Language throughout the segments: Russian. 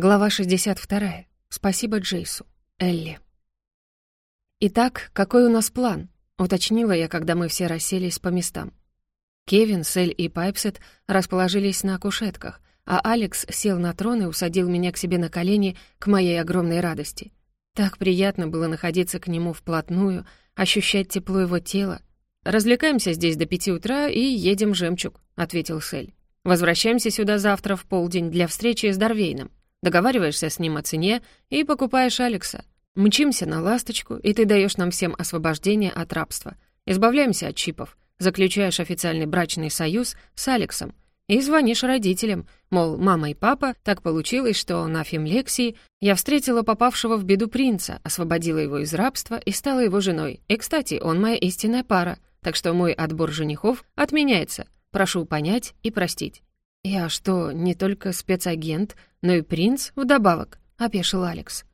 Глава 62. Спасибо Джейсу. Элли. «Итак, какой у нас план?» — уточнила я, когда мы все расселись по местам. Кевин, Сель и Пайпсет расположились на кушетках, а Алекс сел на трон и усадил меня к себе на колени к моей огромной радости. Так приятно было находиться к нему вплотную, ощущать тепло его тела. «Развлекаемся здесь до пяти утра и едем Жемчуг», — ответил Сель. «Возвращаемся сюда завтра в полдень для встречи с Дарвейном. Договариваешься с ним о цене и покупаешь Алекса. Мчимся на ласточку, и ты даешь нам всем освобождение от рабства. Избавляемся от чипов, заключаешь официальный брачный союз с Алексом и звонишь родителям, мол, мама и папа, так получилось, что на фимлексии я встретила попавшего в беду принца, освободила его из рабства и стала его женой. И, кстати, он моя истинная пара, так что мой отбор женихов отменяется. Прошу понять и простить. «Я что, не только спецагент, но и принц вдобавок?» — опешил Алекс.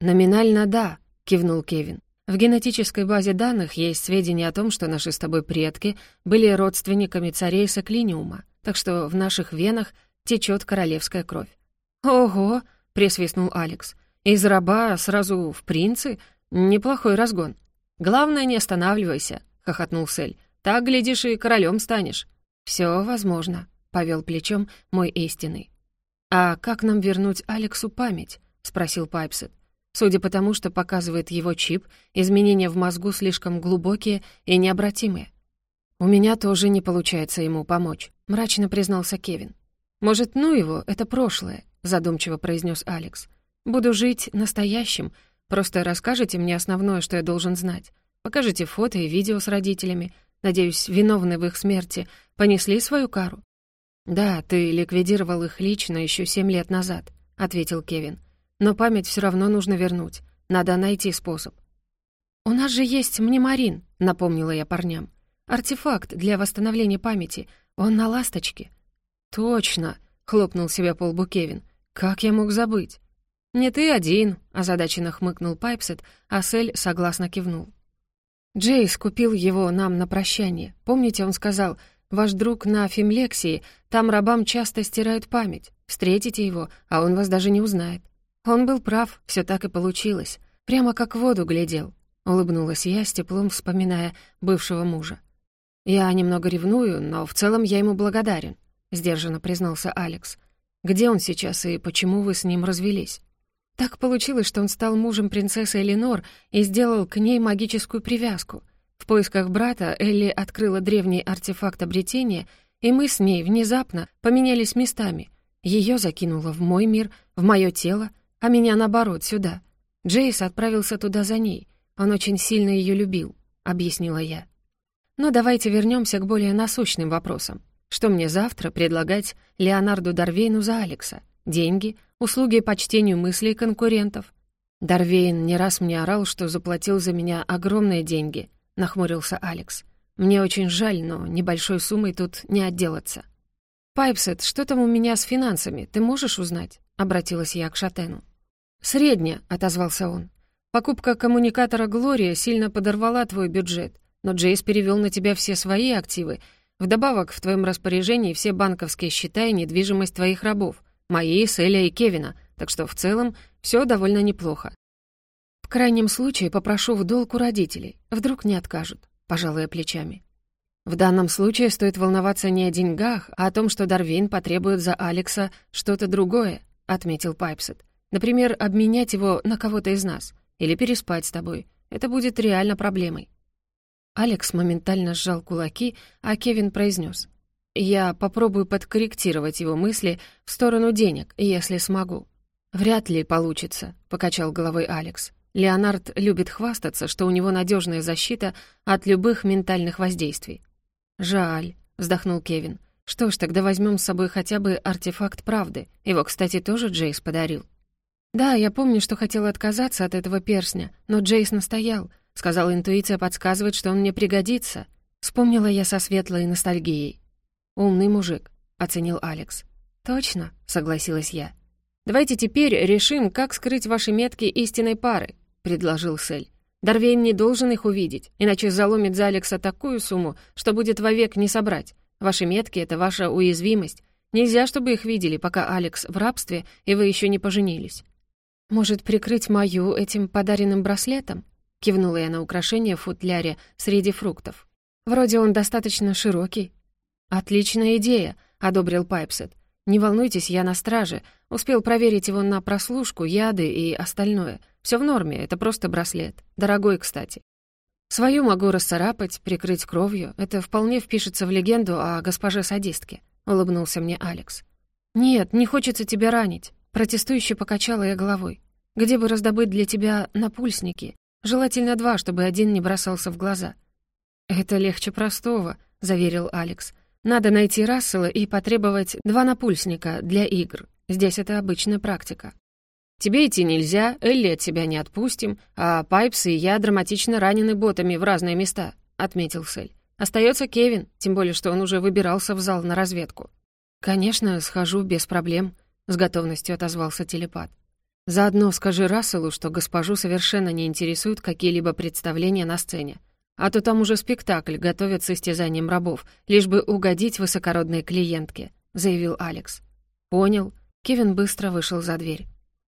«Номинально да», — кивнул Кевин. «В генетической базе данных есть сведения о том, что наши с тобой предки были родственниками царей Соклиниума, так что в наших венах течет королевская кровь». «Ого!» — присвистнул Алекс. «Из раба сразу в принцы? Неплохой разгон». «Главное, не останавливайся», — хохотнул Сель. «Так, глядишь, и королем станешь». Все возможно», — повел плечом мой истинный. «А как нам вернуть Алексу память?» — спросил Пайпсет. Судя по тому, что показывает его чип, изменения в мозгу слишком глубокие и необратимые. «У меня тоже не получается ему помочь», — мрачно признался Кевин. «Может, ну его, это прошлое», — задумчиво произнес Алекс. «Буду жить настоящим. Просто расскажите мне основное, что я должен знать. Покажите фото и видео с родителями. Надеюсь, виновные в их смерти понесли свою кару. «Да, ты ликвидировал их лично еще семь лет назад», — ответил Кевин. «Но память все равно нужно вернуть. Надо найти способ». «У нас же есть мнемарин», — напомнила я парням. «Артефакт для восстановления памяти. Он на ласточке». «Точно», — хлопнул себя по лбу Кевин. «Как я мог забыть?» «Не ты один», — озадаченно хмыкнул Пайпсет, а Сель согласно кивнул. Джейс купил его нам на прощание. Помните, он сказал, Ваш друг на Фимлексии, там рабам часто стирают память. Встретите его, а он вас даже не узнает. Он был прав, все так и получилось. Прямо как в воду глядел. Улыбнулась я, с теплом вспоминая бывшего мужа. «Я немного ревную, но в целом я ему благодарен», — сдержанно признался Алекс. «Где он сейчас и почему вы с ним развелись?» Так получилось, что он стал мужем принцессы Эленор и сделал к ней магическую привязку. В поисках брата Элли открыла древний артефакт обретения, и мы с ней внезапно поменялись местами. Ее закинуло в мой мир, в мое тело, а меня, наоборот, сюда. Джейс отправился туда за ней. Он очень сильно ее любил, — объяснила я. Но давайте вернемся к более насущным вопросам. Что мне завтра предлагать Леонарду Дарвейну за Алекса? Деньги, услуги по чтению мыслей конкурентов? Дарвейн не раз мне орал, что заплатил за меня огромные деньги — нахмурился Алекс. «Мне очень жаль, но небольшой суммой тут не отделаться». «Пайпсет, что там у меня с финансами, ты можешь узнать?» — обратилась я к Шатену. «Средняя», — отозвался он. «Покупка коммуникатора «Глория» сильно подорвала твой бюджет, но Джейс перевел на тебя все свои активы. Вдобавок, в твоем распоряжении все банковские счета и недвижимость твоих рабов, мои, Селя и Кевина, так что в целом все довольно неплохо крайнем случае попрошу в долг у родителей. Вдруг не откажут, пожалуй, плечами. В данном случае стоит волноваться не о деньгах, а о том, что Дарвин потребует за Алекса что-то другое, отметил Пайпсет. Например, обменять его на кого-то из нас или переспать с тобой. Это будет реально проблемой. Алекс моментально сжал кулаки, а Кевин произнес: «Я попробую подкорректировать его мысли в сторону денег, если смогу». «Вряд ли получится», — покачал головой Алекс. Леонард любит хвастаться, что у него надежная защита от любых ментальных воздействий. «Жаль», — вздохнул Кевин. «Что ж, тогда возьмем с собой хотя бы артефакт правды. Его, кстати, тоже Джейс подарил». «Да, я помню, что хотела отказаться от этого перстня, но Джейс настоял. Сказал, интуиция подсказывает, что он мне пригодится». Вспомнила я со светлой ностальгией. «Умный мужик», — оценил Алекс. «Точно», — согласилась я. «Давайте теперь решим, как скрыть ваши метки истинной пары. — предложил Сель. «Дарвейн не должен их увидеть, иначе заломит за Алекса такую сумму, что будет вовек не собрать. Ваши метки — это ваша уязвимость. Нельзя, чтобы их видели, пока Алекс в рабстве, и вы еще не поженились». «Может, прикрыть мою этим подаренным браслетом?» — кивнула я на украшение в футляре среди фруктов. «Вроде он достаточно широкий». «Отличная идея», — одобрил Пайпсет. «Не волнуйтесь, я на страже. Успел проверить его на прослушку, яды и остальное. Все в норме, это просто браслет. Дорогой, кстати. Свою могу расцарапать, прикрыть кровью. Это вполне впишется в легенду о госпоже-садистке», — улыбнулся мне Алекс. «Нет, не хочется тебя ранить», — протестующе покачала я головой. «Где бы раздобыть для тебя напульсники? Желательно два, чтобы один не бросался в глаза». «Это легче простого», — заверил Алекс. «Надо найти Рассела и потребовать два напульсника для игр. Здесь это обычная практика». «Тебе идти нельзя, Элли от себя не отпустим, а Пайпс и я драматично ранены ботами в разные места», — отметил Сэль. Остается Кевин, тем более, что он уже выбирался в зал на разведку». «Конечно, схожу без проблем», — с готовностью отозвался телепат. «Заодно скажи Расселу, что госпожу совершенно не интересуют какие-либо представления на сцене. А то там уже спектакль готовят с истязанием рабов, лишь бы угодить высокородной клиентке», — заявил Алекс. «Понял». Кевин быстро вышел за дверь.